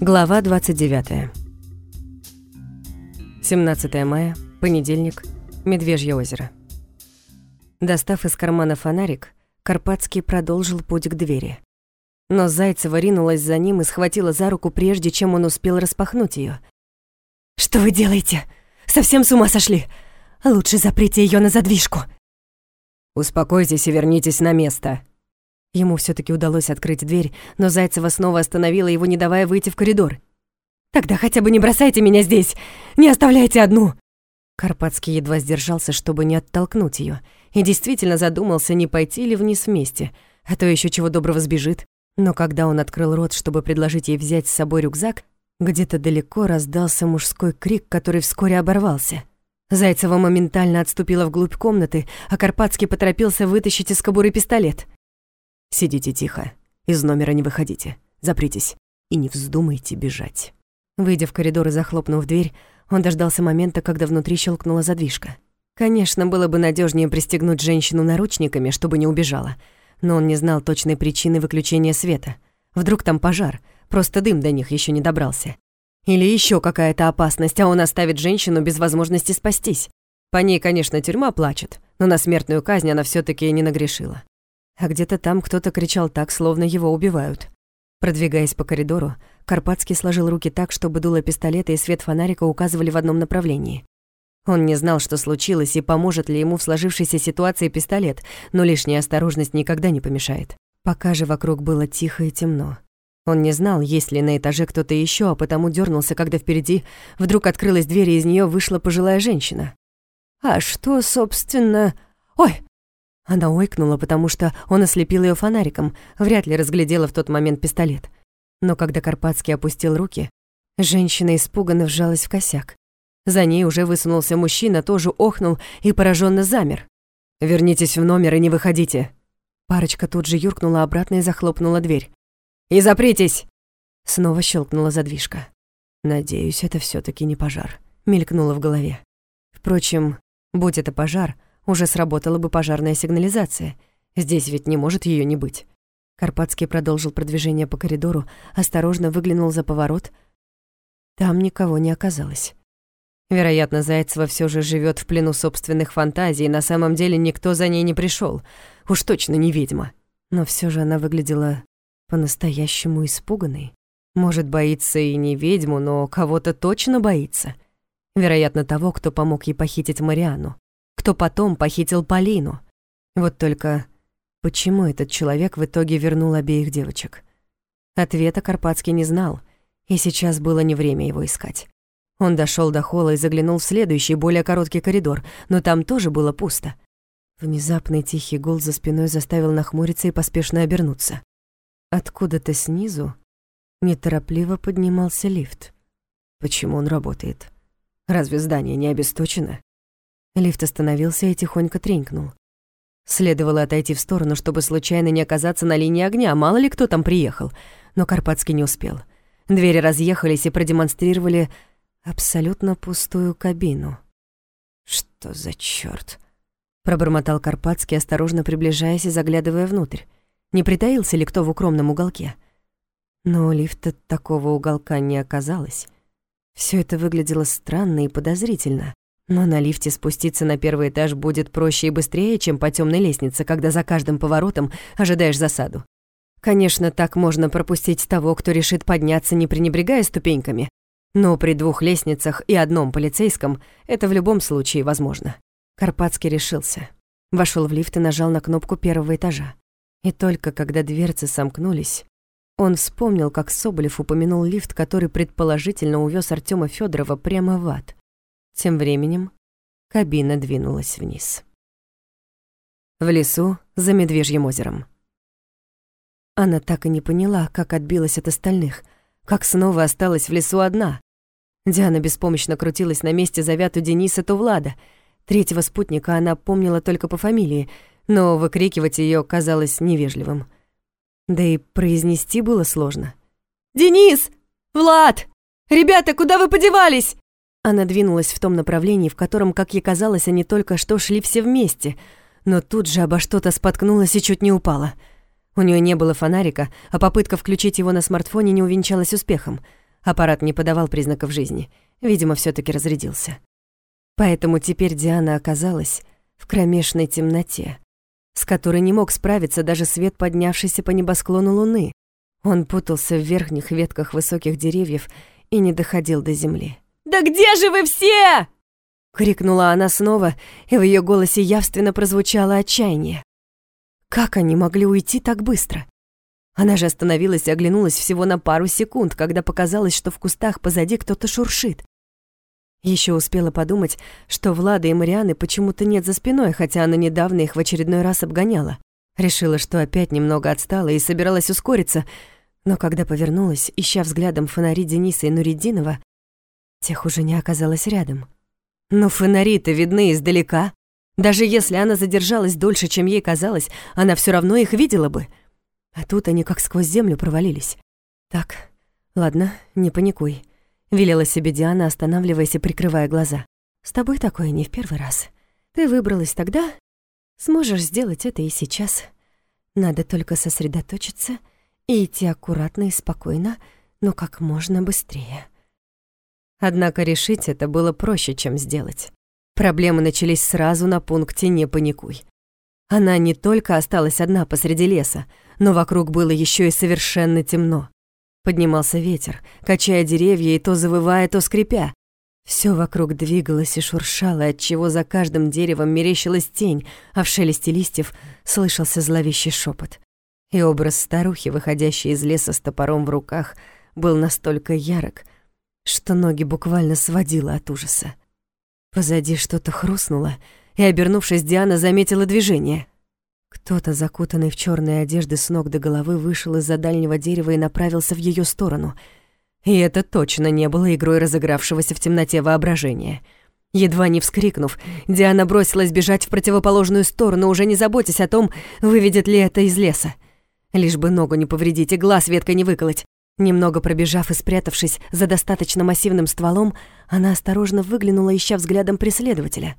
Глава 29. 17 мая, понедельник, Медвежье озеро. Достав из кармана фонарик, Карпатский продолжил путь к двери. Но Зайцева ринулась за ним и схватила за руку, прежде чем он успел распахнуть ее. «Что вы делаете? Совсем с ума сошли? Лучше заприте ее на задвижку!» «Успокойтесь и вернитесь на место!» Ему все таки удалось открыть дверь, но Зайцева снова остановила его, не давая выйти в коридор. «Тогда хотя бы не бросайте меня здесь! Не оставляйте одну!» Карпатский едва сдержался, чтобы не оттолкнуть ее, и действительно задумался, не пойти ли вниз вместе, а то еще чего доброго сбежит. Но когда он открыл рот, чтобы предложить ей взять с собой рюкзак, где-то далеко раздался мужской крик, который вскоре оборвался. Зайцева моментально отступила вглубь комнаты, а Карпатский поторопился вытащить из кобуры пистолет. «Сидите тихо, из номера не выходите, запритесь и не вздумайте бежать». Выйдя в коридор и захлопнув дверь, он дождался момента, когда внутри щелкнула задвижка. Конечно, было бы надежнее пристегнуть женщину наручниками, чтобы не убежала, но он не знал точной причины выключения света. Вдруг там пожар, просто дым до них еще не добрался. Или еще какая-то опасность, а он оставит женщину без возможности спастись. По ней, конечно, тюрьма плачет, но на смертную казнь она все таки не нагрешила. А где-то там кто-то кричал так, словно его убивают. Продвигаясь по коридору, Карпатский сложил руки так, чтобы дуло пистолета и свет фонарика указывали в одном направлении. Он не знал, что случилось и поможет ли ему в сложившейся ситуации пистолет, но лишняя осторожность никогда не помешает. Пока же вокруг было тихо и темно. Он не знал, есть ли на этаже кто-то еще, а потому дернулся, когда впереди вдруг открылась дверь, и из нее вышла пожилая женщина. «А что, собственно...» «Ой, она ойкнула, потому что он ослепил ее фонариком, вряд ли разглядела в тот момент пистолет. Но когда Карпатский опустил руки, женщина испуганно вжалась в косяк. За ней уже высунулся мужчина, тоже охнул и пораженно замер. «Вернитесь в номер и не выходите». Парочка тут же юркнула обратно и захлопнула дверь. «И запритесь!» Снова щелкнула задвижка. «Надеюсь, это все таки не пожар», — мелькнуло в голове. Впрочем, будь это пожар — уже сработала бы пожарная сигнализация. Здесь ведь не может ее не быть. Карпатский продолжил продвижение по коридору, осторожно выглянул за поворот. Там никого не оказалось. Вероятно, Зайцева все же живет в плену собственных фантазий, и на самом деле никто за ней не пришел. Уж точно не ведьма. Но все же она выглядела по-настоящему испуганной. Может, боится и не ведьму, но кого-то точно боится. Вероятно, того, кто помог ей похитить Мариану кто потом похитил Полину. Вот только почему этот человек в итоге вернул обеих девочек? Ответа Карпатский не знал, и сейчас было не время его искать. Он дошел до холла и заглянул в следующий, более короткий коридор, но там тоже было пусто. Внезапный тихий гул за спиной заставил нахмуриться и поспешно обернуться. Откуда-то снизу неторопливо поднимался лифт. Почему он работает? Разве здание не обесточено? Лифт остановился и тихонько тренькнул. Следовало отойти в сторону, чтобы случайно не оказаться на линии огня, мало ли кто там приехал. Но Карпатский не успел. Двери разъехались и продемонстрировали абсолютно пустую кабину. «Что за чёрт?» — пробормотал Карпатский, осторожно приближаясь и заглядывая внутрь. Не притаился ли кто в укромном уголке? Но у лифта такого уголка не оказалось. Всё это выглядело странно и подозрительно. Но на лифте спуститься на первый этаж будет проще и быстрее, чем по темной лестнице, когда за каждым поворотом ожидаешь засаду. Конечно, так можно пропустить того, кто решит подняться, не пренебрегая ступеньками, но при двух лестницах и одном полицейском это в любом случае возможно. Карпатский решился. Вошел в лифт и нажал на кнопку первого этажа. И только когда дверцы сомкнулись, он вспомнил, как Соболев упомянул лифт, который предположительно увез Артема Федорова прямо в ад. Тем временем кабина двинулась вниз. В лесу за Медвежьим озером. Она так и не поняла, как отбилась от остальных, как снова осталась в лесу одна. Диана беспомощно крутилась на месте, зовя то Дениса, то Влада. Третьего спутника она помнила только по фамилии, но выкрикивать ее казалось невежливым. Да и произнести было сложно. «Денис! Влад! Ребята, куда вы подевались?» Она двинулась в том направлении, в котором, как ей казалось, они только что шли все вместе, но тут же обо что-то споткнулась и чуть не упала. У нее не было фонарика, а попытка включить его на смартфоне не увенчалась успехом. Аппарат не подавал признаков жизни. Видимо, все таки разрядился. Поэтому теперь Диана оказалась в кромешной темноте, с которой не мог справиться даже свет поднявшийся по небосклону луны. Он путался в верхних ветках высоких деревьев и не доходил до земли. «Да где же вы все?» — крикнула она снова, и в ее голосе явственно прозвучало отчаяние. Как они могли уйти так быстро? Она же остановилась и оглянулась всего на пару секунд, когда показалось, что в кустах позади кто-то шуршит. Еще успела подумать, что Влада и Марианы почему-то нет за спиной, хотя она недавно их в очередной раз обгоняла. Решила, что опять немного отстала и собиралась ускориться, но когда повернулась, ища взглядом фонари Дениса и Нуридинова, тех уже не оказалось рядом. Но фонари-то видны издалека. Даже если она задержалась дольше, чем ей казалось, она все равно их видела бы. А тут они как сквозь землю провалились. Так, ладно, не паникуй. Велела себе Диана, останавливаясь и прикрывая глаза. С тобой такое не в первый раз. Ты выбралась тогда, сможешь сделать это и сейчас. Надо только сосредоточиться и идти аккуратно и спокойно, но как можно быстрее. Однако решить это было проще, чем сделать. Проблемы начались сразу на пункте «Не паникуй». Она не только осталась одна посреди леса, но вокруг было еще и совершенно темно. Поднимался ветер, качая деревья и то завывая, то скрипя. Все вокруг двигалось и шуршало, отчего за каждым деревом мерещилась тень, а в шелесте листьев слышался зловещий шепот. И образ старухи, выходящей из леса с топором в руках, был настолько ярок, что ноги буквально сводило от ужаса. Позади что-то хрустнуло, и, обернувшись, Диана заметила движение. Кто-то, закутанный в черные одежды с ног до головы, вышел из-за дальнего дерева и направился в ее сторону. И это точно не было игрой разыгравшегося в темноте воображения. Едва не вскрикнув, Диана бросилась бежать в противоположную сторону, уже не заботясь о том, выведет ли это из леса. Лишь бы ногу не повредить и глаз веткой не выколоть. Немного пробежав и спрятавшись за достаточно массивным стволом, она осторожно выглянула, ища взглядом преследователя.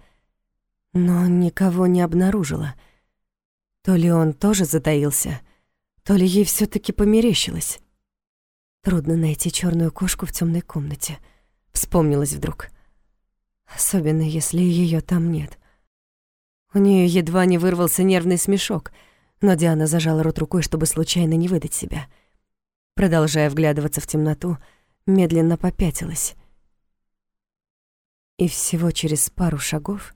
Но никого не обнаружила. То ли он тоже затаился, то ли ей все таки померещилось. Трудно найти черную кошку в темной комнате, вспомнилось вдруг. Особенно, если ее там нет. У нее едва не вырвался нервный смешок, но Диана зажала рот рукой, чтобы случайно не выдать себя — продолжая вглядываться в темноту, медленно попятилась. И всего через пару шагов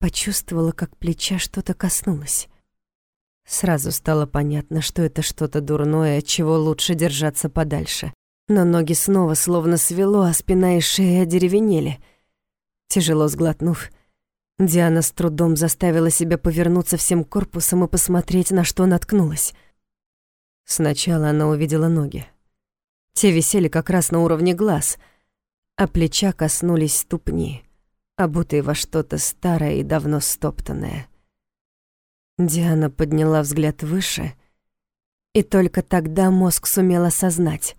почувствовала, как плеча что-то коснулось. Сразу стало понятно, что это что-то дурное, от чего лучше держаться подальше. Но ноги снова словно свело, а спина и шея одеревенели. Тяжело сглотнув, Диана с трудом заставила себя повернуться всем корпусом и посмотреть, на что наткнулась — Сначала она увидела ноги. Те висели как раз на уровне глаз, а плеча коснулись ступни, обутые во что-то старое и давно стоптанное. Диана подняла взгляд выше, и только тогда мозг сумел осознать.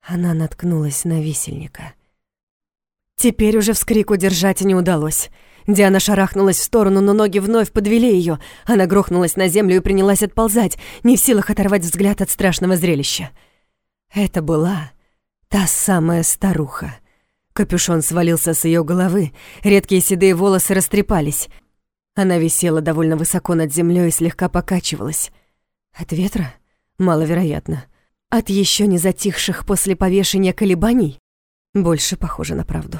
Она наткнулась на висельника. Теперь уже вскрик удержать не удалось — Диана шарахнулась в сторону, но ноги вновь подвели ее. Она грохнулась на землю и принялась отползать, не в силах оторвать взгляд от страшного зрелища. Это была та самая старуха. Капюшон свалился с ее головы, редкие седые волосы растрепались. Она висела довольно высоко над землей и слегка покачивалась. От ветра? Маловероятно. От еще не затихших после повешения колебаний? Больше похоже на правду.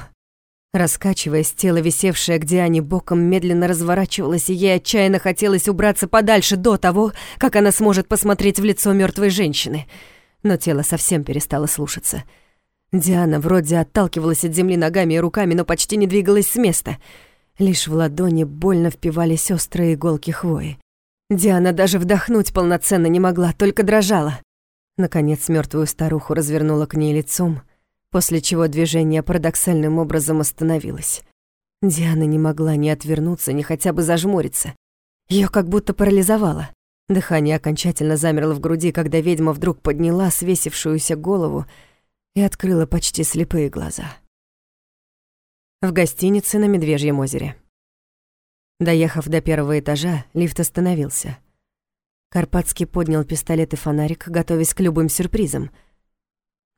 Раскачиваясь, тело, висевшее к Диане боком, медленно разворачивалось, и ей отчаянно хотелось убраться подальше до того, как она сможет посмотреть в лицо мертвой женщины. Но тело совсем перестало слушаться. Диана вроде отталкивалась от земли ногами и руками, но почти не двигалась с места. Лишь в ладони больно впивались острые иголки хвои. Диана даже вдохнуть полноценно не могла, только дрожала. Наконец мертвую старуху развернула к ней лицом — после чего движение парадоксальным образом остановилось. Диана не могла ни отвернуться, ни хотя бы зажмуриться. Ее как будто парализовало. Дыхание окончательно замерло в груди, когда ведьма вдруг подняла свесившуюся голову и открыла почти слепые глаза. В гостинице на Медвежьем озере. Доехав до первого этажа, лифт остановился. Карпатский поднял пистолет и фонарик, готовясь к любым сюрпризам.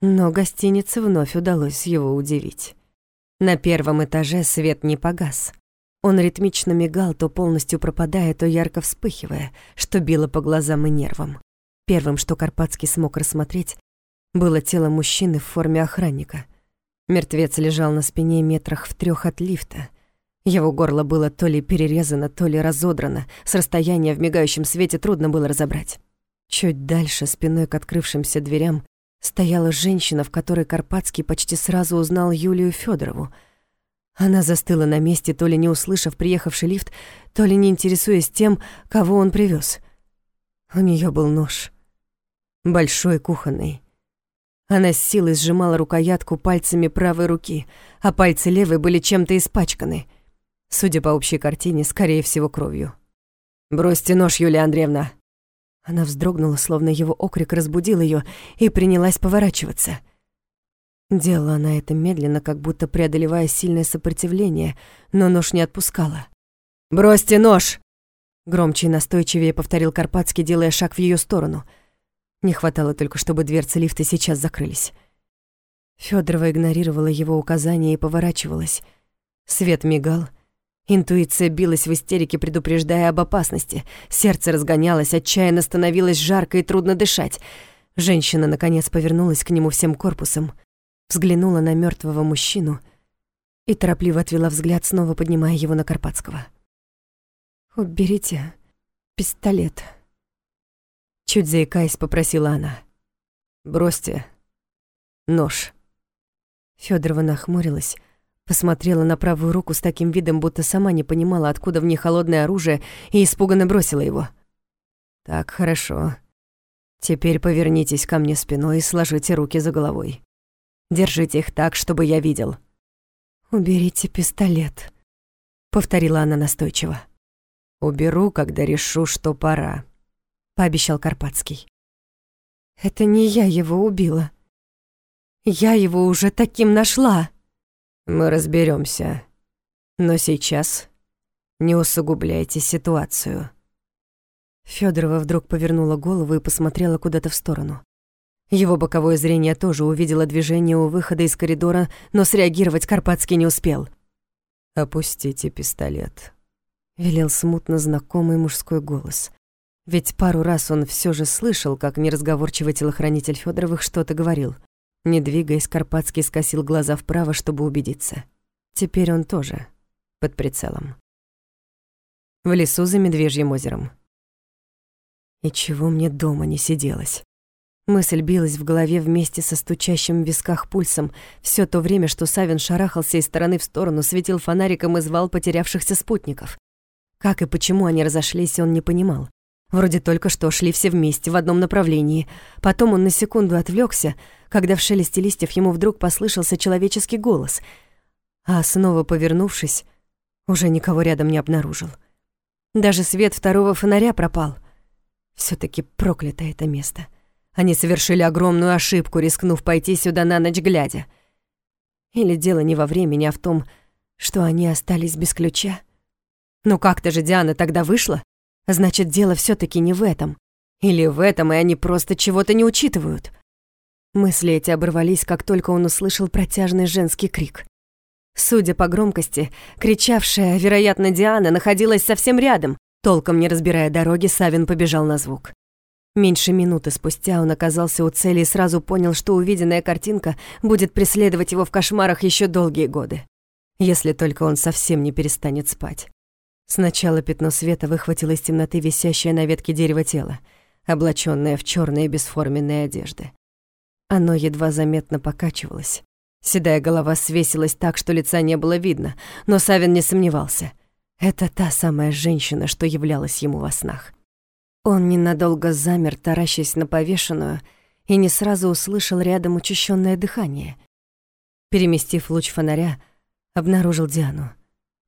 Но гостинице вновь удалось его удивить. На первом этаже свет не погас. Он ритмично мигал, то полностью пропадая, то ярко вспыхивая, что било по глазам и нервам. Первым, что Карпатский смог рассмотреть, было тело мужчины в форме охранника. Мертвец лежал на спине метрах в трех от лифта. Его горло было то ли перерезано, то ли разодрано. С расстояния в мигающем свете трудно было разобрать. Чуть дальше, спиной к открывшимся дверям, стояла женщина, в которой Карпатский почти сразу узнал Юлию Федорову. Она застыла на месте, то ли не услышав приехавший лифт, то ли не интересуясь тем, кого он привез. У нее был нож. Большой кухонный. Она с силой сжимала рукоятку пальцами правой руки, а пальцы левой были чем-то испачканы. Судя по общей картине, скорее всего, кровью. «Бросьте нож, Юлия Андреевна!» Она вздрогнула, словно его окрик разбудил ее, и принялась поворачиваться. Делала она это медленно, как будто преодолевая сильное сопротивление, но нож не отпускала. «Бросьте нож!» Громче и настойчивее повторил Карпатский, делая шаг в ее сторону. Не хватало только, чтобы дверцы лифта сейчас закрылись. Федорова игнорировала его указания и поворачивалась. Свет мигал, Интуиция билась в истерике, предупреждая об опасности. Сердце разгонялось, отчаянно становилось жарко и трудно дышать. Женщина, наконец, повернулась к нему всем корпусом, взглянула на мертвого мужчину и торопливо отвела взгляд, снова поднимая его на Карпатского. «Уберите пистолет», — чуть заикаясь, попросила она. «Бросьте нож». Федорова нахмурилась, Посмотрела на правую руку с таким видом, будто сама не понимала, откуда в ней холодное оружие, и испуганно бросила его. «Так, хорошо. Теперь повернитесь ко мне спиной и сложите руки за головой. Держите их так, чтобы я видел». «Уберите пистолет», — повторила она настойчиво. «Уберу, когда решу, что пора», — пообещал Карпатский. «Это не я его убила. Я его уже таким нашла». Мы разберемся. Но сейчас не усугубляйте ситуацию. Федорова вдруг повернула голову и посмотрела куда-то в сторону. Его боковое зрение тоже увидело движение у выхода из коридора, но среагировать Карпатский не успел. «Опустите пистолет», — велел смутно знакомый мужской голос. Ведь пару раз он все же слышал, как неразговорчивый телохранитель Федоровых что-то говорил — не двигаясь, Карпатский скосил глаза вправо, чтобы убедиться. Теперь он тоже под прицелом. В лесу за Медвежьим озером. И чего мне дома не сиделось? Мысль билась в голове вместе со стучащим в висках пульсом все то время, что Савин шарахался из стороны в сторону, светил фонариком и звал потерявшихся спутников. Как и почему они разошлись, он не понимал. Вроде только что шли все вместе, в одном направлении. Потом он на секунду отвлекся, когда в шелесте листьев ему вдруг послышался человеческий голос. А снова повернувшись, уже никого рядом не обнаружил. Даже свет второго фонаря пропал. все таки проклято это место. Они совершили огромную ошибку, рискнув пойти сюда на ночь глядя. Или дело не во времени, а в том, что они остались без ключа. Ну как-то же Диана тогда вышла? Значит, дело все таки не в этом. Или в этом, и они просто чего-то не учитывают. Мысли эти оборвались, как только он услышал протяжный женский крик. Судя по громкости, кричавшая, вероятно, Диана, находилась совсем рядом. Толком не разбирая дороги, Савин побежал на звук. Меньше минуты спустя он оказался у цели и сразу понял, что увиденная картинка будет преследовать его в кошмарах еще долгие годы. Если только он совсем не перестанет спать. Сначала пятно света выхватило из темноты висящее на ветке дерева тело, облачённое в чёрные бесформенные одежды. Оно едва заметно покачивалось. Седая голова свесилась так, что лица не было видно, но Савин не сомневался. Это та самая женщина, что являлась ему во снах. Он ненадолго замер, таращась на повешенную, и не сразу услышал рядом учащенное дыхание. Переместив луч фонаря, обнаружил Диану.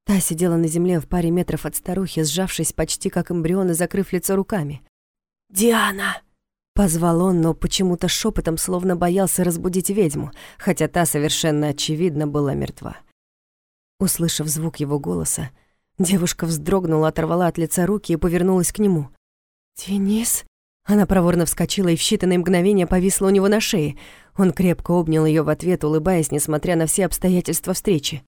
Та сидела на земле в паре метров от старухи, сжавшись почти как эмбрион и закрыв лицо руками. «Диана!» Позвал он, но почему-то шепотом словно боялся разбудить ведьму, хотя та совершенно очевидно была мертва. Услышав звук его голоса, девушка вздрогнула, оторвала от лица руки и повернулась к нему. «Денис?» Она проворно вскочила и в считанные мгновения повисла у него на шее. Он крепко обнял ее в ответ, улыбаясь, несмотря на все обстоятельства встречи.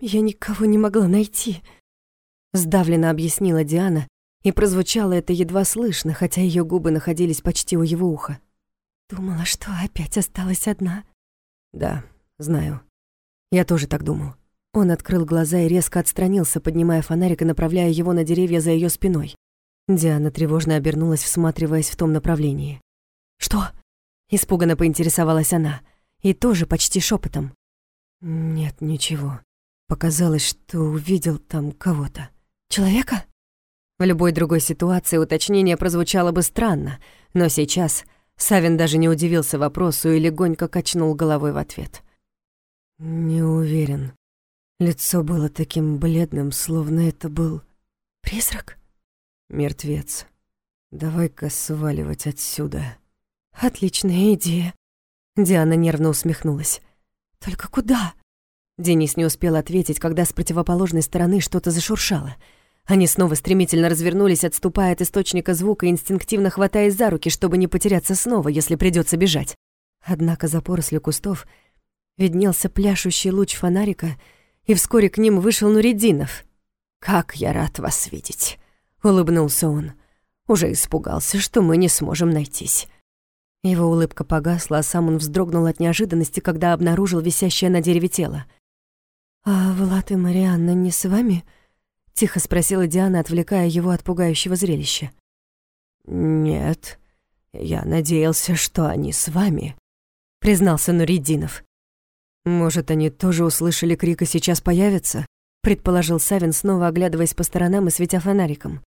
«Я никого не могла найти», — сдавленно объяснила Диана, и прозвучало это едва слышно, хотя ее губы находились почти у его уха. «Думала, что опять осталась одна». «Да, знаю. Я тоже так думал». Он открыл глаза и резко отстранился, поднимая фонарик и направляя его на деревья за ее спиной. Диана тревожно обернулась, всматриваясь в том направлении. «Что?» — испуганно поинтересовалась она. И тоже почти шепотом. «Нет, ничего. Показалось, что увидел там кого-то. Человека?» В любой другой ситуации уточнение прозвучало бы странно, но сейчас Савин даже не удивился вопросу и легонько качнул головой в ответ. «Не уверен. Лицо было таким бледным, словно это был призрак?» «Мертвец. Давай-ка сваливать отсюда». «Отличная идея». Диана нервно усмехнулась. «Только куда?» Денис не успел ответить, когда с противоположной стороны что-то зашуршало. Они снова стремительно развернулись, отступая от источника звука, инстинктивно хватаясь за руки, чтобы не потеряться снова, если придется бежать. Однако за порослью кустов виднелся пляшущий луч фонарика, и вскоре к ним вышел Нуридинов. «Как я рад вас видеть!» улыбнулся он. Уже испугался, что мы не сможем найтись. Его улыбка погасла, а сам он вздрогнул от неожиданности, когда обнаружил висящее на дереве тело. «А Влад и Марианна не с вами?» — тихо спросила Диана, отвлекая его от пугающего зрелища. «Нет, я надеялся, что они с вами», — признался Нуридинов. «Может, они тоже услышали крик и сейчас появятся?» — предположил Савин, снова оглядываясь по сторонам и светя фонариком.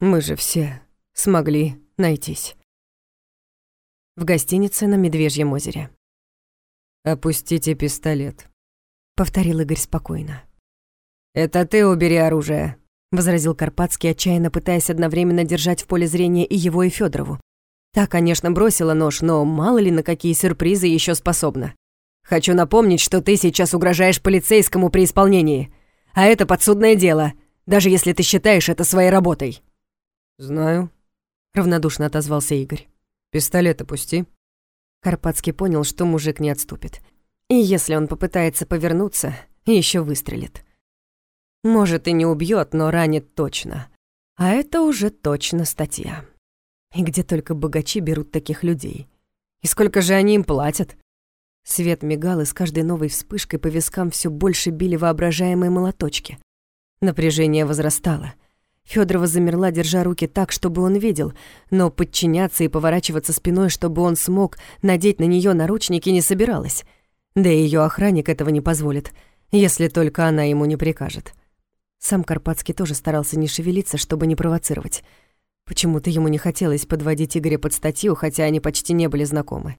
Мы же все смогли найтись. В гостинице на Медвежьем озере. «Опустите пистолет», — повторил Игорь спокойно. «Это ты убери оружие», — возразил Карпатский, отчаянно пытаясь одновременно держать в поле зрения и его, и Федорову. Та, конечно, бросила нож, но мало ли на какие сюрпризы еще способна. «Хочу напомнить, что ты сейчас угрожаешь полицейскому при исполнении. А это подсудное дело, даже если ты считаешь это своей работой». «Знаю», — равнодушно отозвался Игорь. «Пистолет опусти». Карпатский понял, что мужик не отступит. И если он попытается повернуться, еще выстрелит. Может, и не убьет, но ранит точно. А это уже точно статья. И где только богачи берут таких людей. И сколько же они им платят? Свет мигал, и с каждой новой вспышкой по вискам все больше били воображаемые молоточки. Напряжение возрастало. Федорова замерла, держа руки так, чтобы он видел, но подчиняться и поворачиваться спиной, чтобы он смог надеть на нее наручники, не собиралась. Да и ее охранник этого не позволит, если только она ему не прикажет. Сам Карпатский тоже старался не шевелиться, чтобы не провоцировать. Почему-то ему не хотелось подводить Игоря под статью, хотя они почти не были знакомы.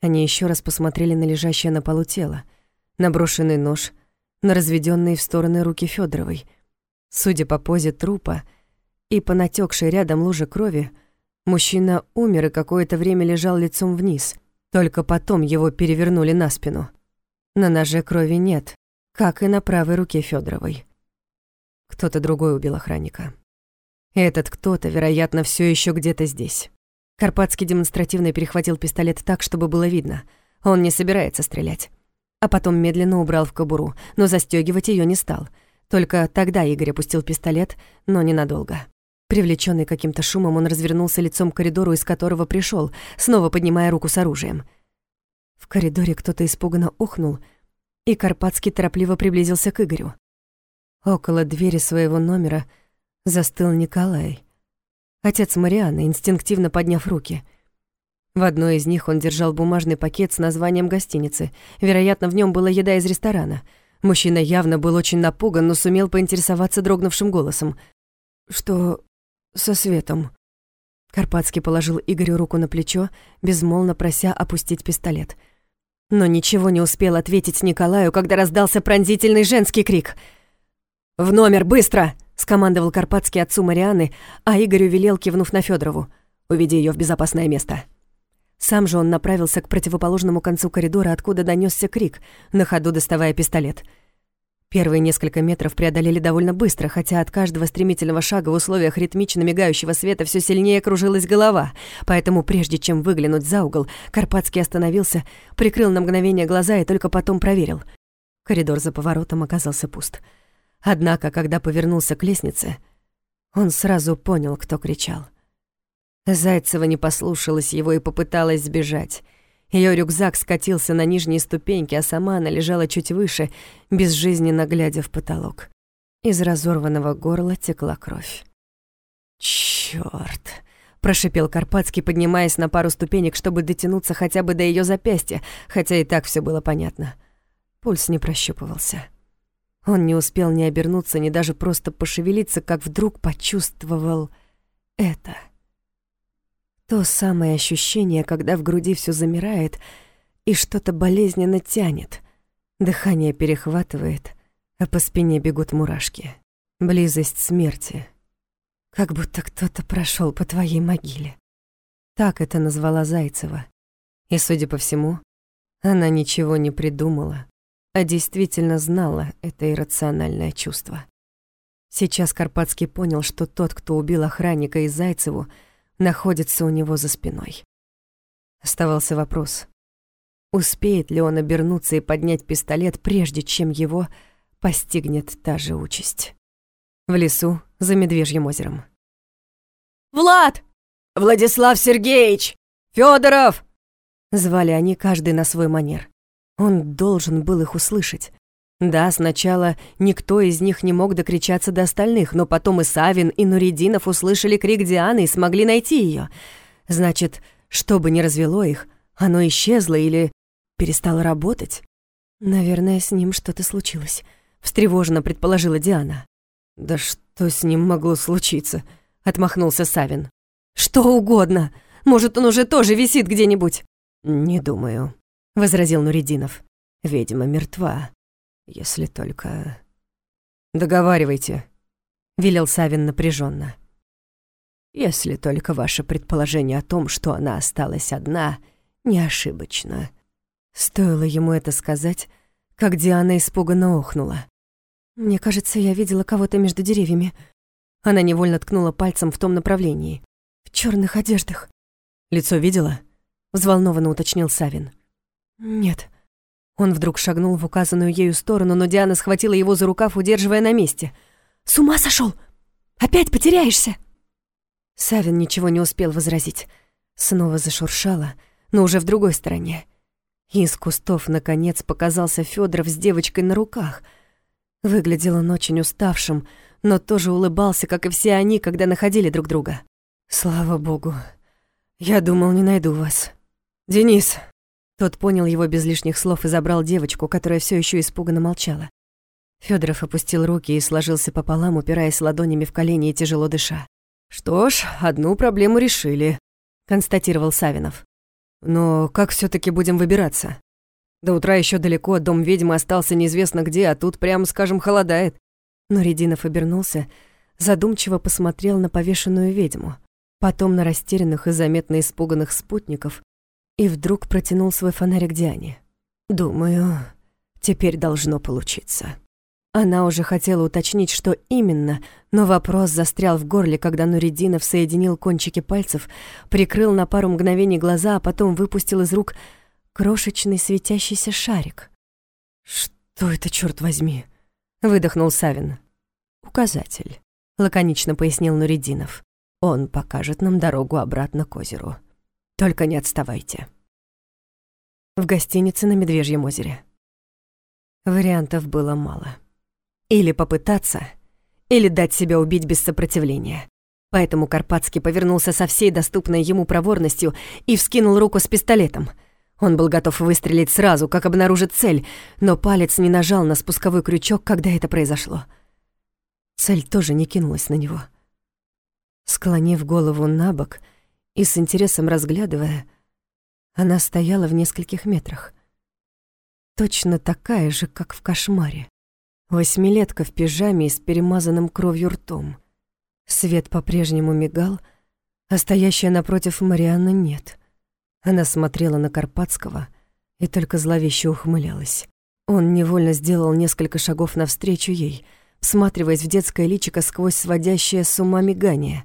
Они еще раз посмотрели на лежащее на полу тело, на брошенный нож, на разведенные в стороны руки Федоровой — Судя по позе трупа и по натекшей рядом луже крови, мужчина умер и какое-то время лежал лицом вниз. Только потом его перевернули на спину. На ноже крови нет, как и на правой руке Федоровой. Кто-то другой убил охранника. Этот кто-то, вероятно, все еще где-то здесь. Карпатский демонстративно перехватил пистолет так, чтобы было видно. Он не собирается стрелять. А потом медленно убрал в кобуру, но застегивать ее не стал — только тогда Игорь опустил пистолет, но ненадолго. Привлеченный каким-то шумом, он развернулся лицом к коридору, из которого пришел, снова поднимая руку с оружием. В коридоре кто-то испуганно ухнул, и Карпатский торопливо приблизился к Игорю. Около двери своего номера застыл Николай. Отец Марианы, инстинктивно подняв руки. В одной из них он держал бумажный пакет с названием гостиницы. Вероятно, в нем была еда из ресторана — Мужчина явно был очень напуган, но сумел поинтересоваться дрогнувшим голосом. «Что со светом?» Карпатский положил Игорю руку на плечо, безмолвно прося опустить пистолет. Но ничего не успел ответить Николаю, когда раздался пронзительный женский крик. «В номер, быстро!» — скомандовал Карпатский отцу Марианы, а Игорю велел, кивнув на Федорову. «Уведи ее в безопасное место». Сам же он направился к противоположному концу коридора, откуда донесся крик, на ходу доставая пистолет. Первые несколько метров преодолели довольно быстро, хотя от каждого стремительного шага в условиях ритмично мигающего света все сильнее кружилась голова. Поэтому прежде чем выглянуть за угол, Карпатский остановился, прикрыл на мгновение глаза и только потом проверил. Коридор за поворотом оказался пуст. Однако, когда повернулся к лестнице, он сразу понял, кто кричал. Зайцева не послушалась его и попыталась сбежать. Ее рюкзак скатился на нижние ступеньки, а сама она лежала чуть выше, безжизненно глядя в потолок. Из разорванного горла текла кровь. «Чёрт!» — прошипел Карпатский, поднимаясь на пару ступенек, чтобы дотянуться хотя бы до ее запястья, хотя и так все было понятно. Пульс не прощупывался. Он не успел ни обернуться, ни даже просто пошевелиться, как вдруг почувствовал это — то самое ощущение, когда в груди все замирает и что-то болезненно тянет. Дыхание перехватывает, а по спине бегут мурашки. Близость смерти. Как будто кто-то прошел по твоей могиле. Так это назвала Зайцева. И, судя по всему, она ничего не придумала, а действительно знала это иррациональное чувство. Сейчас Карпатский понял, что тот, кто убил охранника и Зайцеву, находится у него за спиной. Оставался вопрос, успеет ли он обернуться и поднять пистолет, прежде чем его постигнет та же участь. В лесу за Медвежьим озером. «Влад! Владислав Сергеевич! Федоров!» Звали они каждый на свой манер. Он должен был их услышать. Да, сначала никто из них не мог докричаться до остальных, но потом и Савин, и Нуридинов услышали крик Дианы и смогли найти ее. Значит, что бы ни развело их, оно исчезло или перестало работать? Наверное, с ним что-то случилось, встревоженно предположила Диана. Да что с ним могло случиться? отмахнулся Савин. Что угодно. Может, он уже тоже висит где-нибудь? Не думаю, возразил Нуридинов. Ведьма мертва. Если только... Договаривайте, велел Савин напряженно. Если только ваше предположение о том, что она осталась одна, не ошибочно. Стоило ему это сказать, как Диана испуганно охнула. «Мне кажется, я видела кого-то между деревьями». Она невольно ткнула пальцем в том направлении. «В черных одеждах». «Лицо видела?» — взволнованно уточнил Савин. «Нет», он вдруг шагнул в указанную ею сторону, но Диана схватила его за рукав, удерживая на месте. «С ума сошел! Опять потеряешься!» Савин ничего не успел возразить. Снова зашуршало, но уже в другой стороне. Из кустов, наконец, показался Федоров с девочкой на руках. Выглядел он очень уставшим, но тоже улыбался, как и все они, когда находили друг друга. «Слава богу. Я думал, не найду вас. Денис, тот понял его без лишних слов и забрал девочку, которая все еще испуганно молчала. Федоров опустил руки и сложился пополам, упираясь ладонями в колени и тяжело дыша. «Что ж, одну проблему решили», — констатировал Савинов. «Но как все таки будем выбираться? До утра еще далеко, дом ведьмы остался неизвестно где, а тут, прямо скажем, холодает». Но Рединов обернулся, задумчиво посмотрел на повешенную ведьму, потом на растерянных и заметно испуганных спутников и вдруг протянул свой фонарик Диане. «Думаю, теперь должно получиться». Она уже хотела уточнить, что именно, но вопрос застрял в горле, когда Нуридинов соединил кончики пальцев, прикрыл на пару мгновений глаза, а потом выпустил из рук крошечный светящийся шарик. «Что это, черт возьми?» — выдохнул Савин. «Указатель», — лаконично пояснил Нуридинов. «Он покажет нам дорогу обратно к озеру». Только не отставайте. В гостинице на Медвежьем озере. Вариантов было мало. Или попытаться, или дать себя убить без сопротивления. Поэтому Карпатский повернулся со всей доступной ему проворностью и вскинул руку с пистолетом. Он был готов выстрелить сразу, как обнаружит цель, но палец не нажал на спусковой крючок, когда это произошло. Цель тоже не кинулась на него. Склонив голову на бок, и с интересом разглядывая, она стояла в нескольких метрах. Точно такая же, как в кошмаре. Восьмилетка в пижаме и с перемазанным кровью ртом. Свет по-прежнему мигал, а стоящая напротив Марианна нет. Она смотрела на Карпатского и только зловеще ухмылялась. Он невольно сделал несколько шагов навстречу ей, всматриваясь в детское личико сквозь сводящее с ума мигание.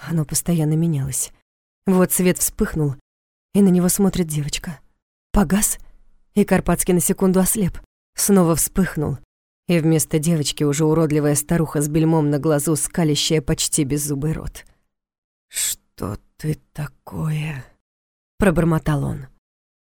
Оно постоянно менялось. Вот свет вспыхнул, и на него смотрит девочка. Погас, и Карпатский на секунду ослеп. Снова вспыхнул, и вместо девочки уже уродливая старуха с бельмом на глазу, скалящая почти беззубый рот. «Что ты такое?» — пробормотал он.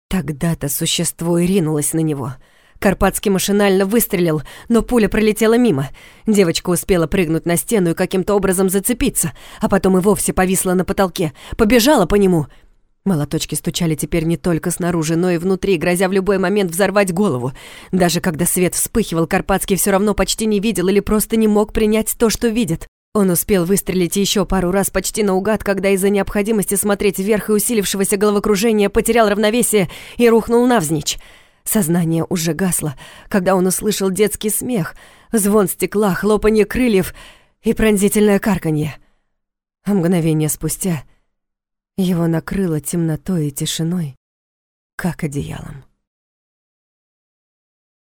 Тогда-то существо и ринулось на него. Карпатский машинально выстрелил, но пуля пролетела мимо. Девочка успела прыгнуть на стену и каким-то образом зацепиться, а потом и вовсе повисла на потолке, побежала по нему — Молоточки стучали теперь не только снаружи, но и внутри, грозя в любой момент взорвать голову. Даже когда свет вспыхивал, Карпатский все равно почти не видел или просто не мог принять то, что видит. Он успел выстрелить еще пару раз почти наугад, когда из-за необходимости смотреть вверх и усилившегося головокружения потерял равновесие и рухнул навзничь. Сознание уже гасло, когда он услышал детский смех, звон стекла, хлопанье крыльев и пронзительное карканье. А мгновение спустя его накрыло темнотой и тишиной, как одеялом.